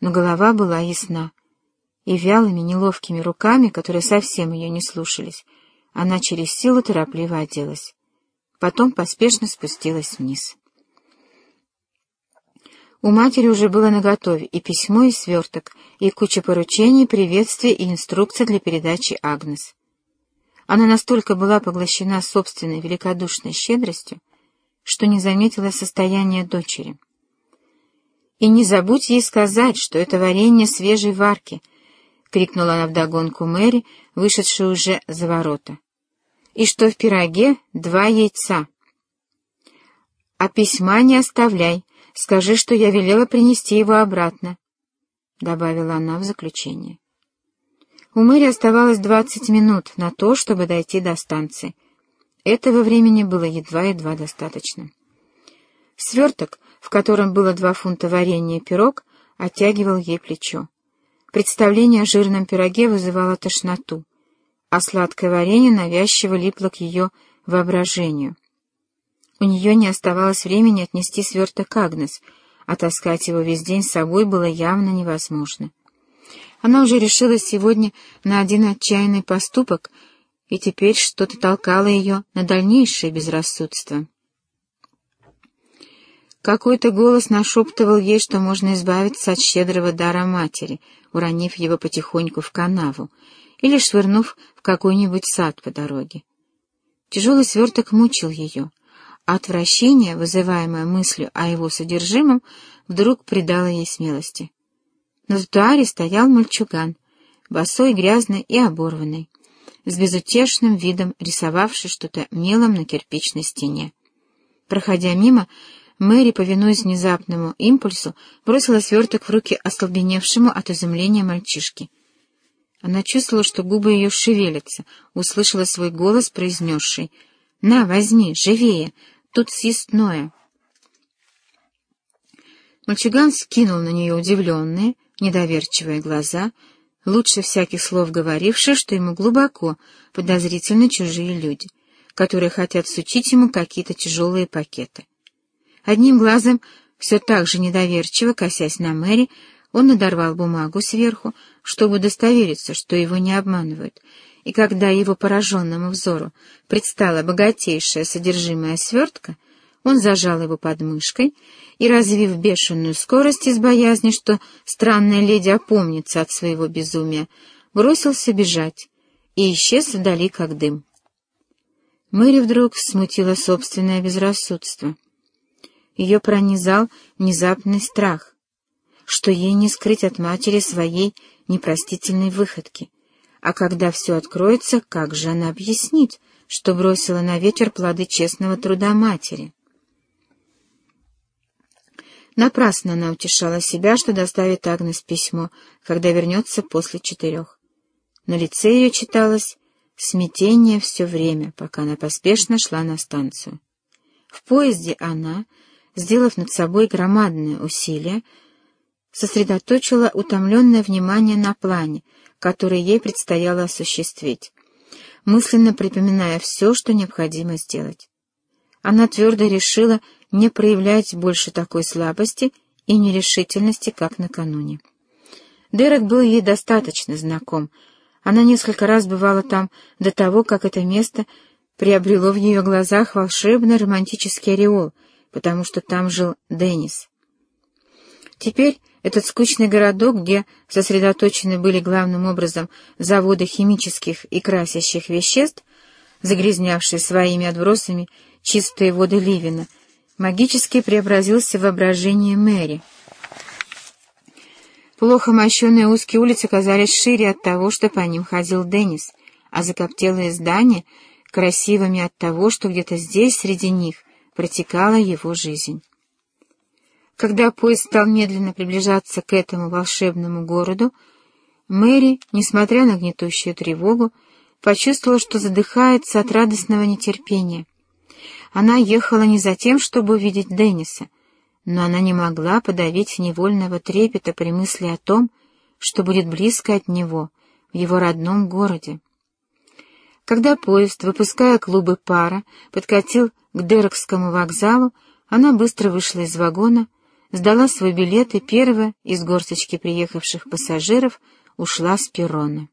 но голова была ясна, и вялыми неловкими руками, которые совсем ее не слушались, она через силу торопливо оделась. Потом поспешно спустилась вниз. У матери уже было наготове и письмо, и сверток, и куча поручений, приветствий и инструкций для передачи Агнес. Она настолько была поглощена собственной великодушной щедростью, что не заметила состояние дочери. «И не забудь ей сказать, что это варенье свежей варки!» — крикнула она вдогонку Мэри, вышедшей уже за ворота. «И что в пироге два яйца!» «А письма не оставляй!» Скажи, что я велела принести его обратно», — добавила она в заключение. У Мэри оставалось двадцать минут на то, чтобы дойти до станции. Этого времени было едва-едва достаточно. Сверток, в котором было два фунта варенья и пирог, оттягивал ей плечо. Представление о жирном пироге вызывало тошноту, а сладкое варенье навязчиво липло к ее воображению — у нее не оставалось времени отнести сверток Агнес, а таскать его весь день с собой было явно невозможно. Она уже решила сегодня на один отчаянный поступок, и теперь что-то толкало ее на дальнейшее безрассудство. Какой-то голос нашептывал ей, что можно избавиться от щедрого дара матери, уронив его потихоньку в канаву или швырнув в какой-нибудь сад по дороге. Тяжелый сверток мучил ее — Отвращение, вызываемое мыслью о его содержимом, вдруг придало ей смелости. На тротуаре стоял мальчуган, босой, грязный и оборванный, с безутешным видом рисовавший что-то мелом на кирпичной стене. Проходя мимо, Мэри, повинуясь внезапному импульсу, бросила сверток в руки остолбеневшему от изумления мальчишки. Она чувствовала, что губы ее шевелятся, услышала свой голос, произнесший «На, возьми, живее! Тут съестное. Мальчуган скинул на нее удивленные, недоверчивые глаза, лучше всяких слов говорившие, что ему глубоко подозрительны чужие люди, которые хотят сучить ему какие-то тяжелые пакеты. Одним глазом, все так же недоверчиво, косясь на Мэри, он надорвал бумагу сверху, чтобы удостовериться, что его не обманывают, и когда его пораженному взору предстала богатейшая содержимое свертка, он зажал его под мышкой и, развив бешеную скорость из боязни, что странная леди опомнится от своего безумия, бросился бежать и исчез вдали, как дым. Мэри вдруг смутила собственное безрассудство. Ее пронизал внезапный страх, что ей не скрыть от матери своей непростительной выходки — а когда все откроется, как же она объяснит, что бросила на ветер плоды честного труда матери? Напрасно она утешала себя, что доставит Агнес письмо, когда вернется после четырех. На лице ее читалось смятение все время, пока она поспешно шла на станцию. В поезде она, сделав над собой громадное усилие, сосредоточила утомленное внимание на плане, который ей предстояло осуществить, мысленно припоминая все, что необходимо сделать. Она твердо решила не проявлять больше такой слабости и нерешительности, как накануне. Дерек был ей достаточно знаком. Она несколько раз бывала там до того, как это место приобрело в ее глазах волшебный романтический ореол, потому что там жил Деннис. Теперь этот скучный городок, где сосредоточены были главным образом заводы химических и красящих веществ, загрязнявшие своими отбросами чистые воды Ливина, магически преобразился в воображение Мэри. Плохо мощенные узкие улицы казались шире от того, что по ним ходил Деннис, а закоптелые здания — красивыми от того, что где-то здесь, среди них, протекала его жизнь. Когда поезд стал медленно приближаться к этому волшебному городу, Мэри, несмотря на гнетущую тревогу, почувствовала, что задыхается от радостного нетерпения. Она ехала не за тем, чтобы увидеть Денниса, но она не могла подавить невольного трепета при мысли о том, что будет близко от него, в его родном городе. Когда поезд, выпуская клубы пара, подкатил к Дерекскому вокзалу, она быстро вышла из вагона, сдала свой билет и первая из горсточки приехавших пассажиров ушла с перрона.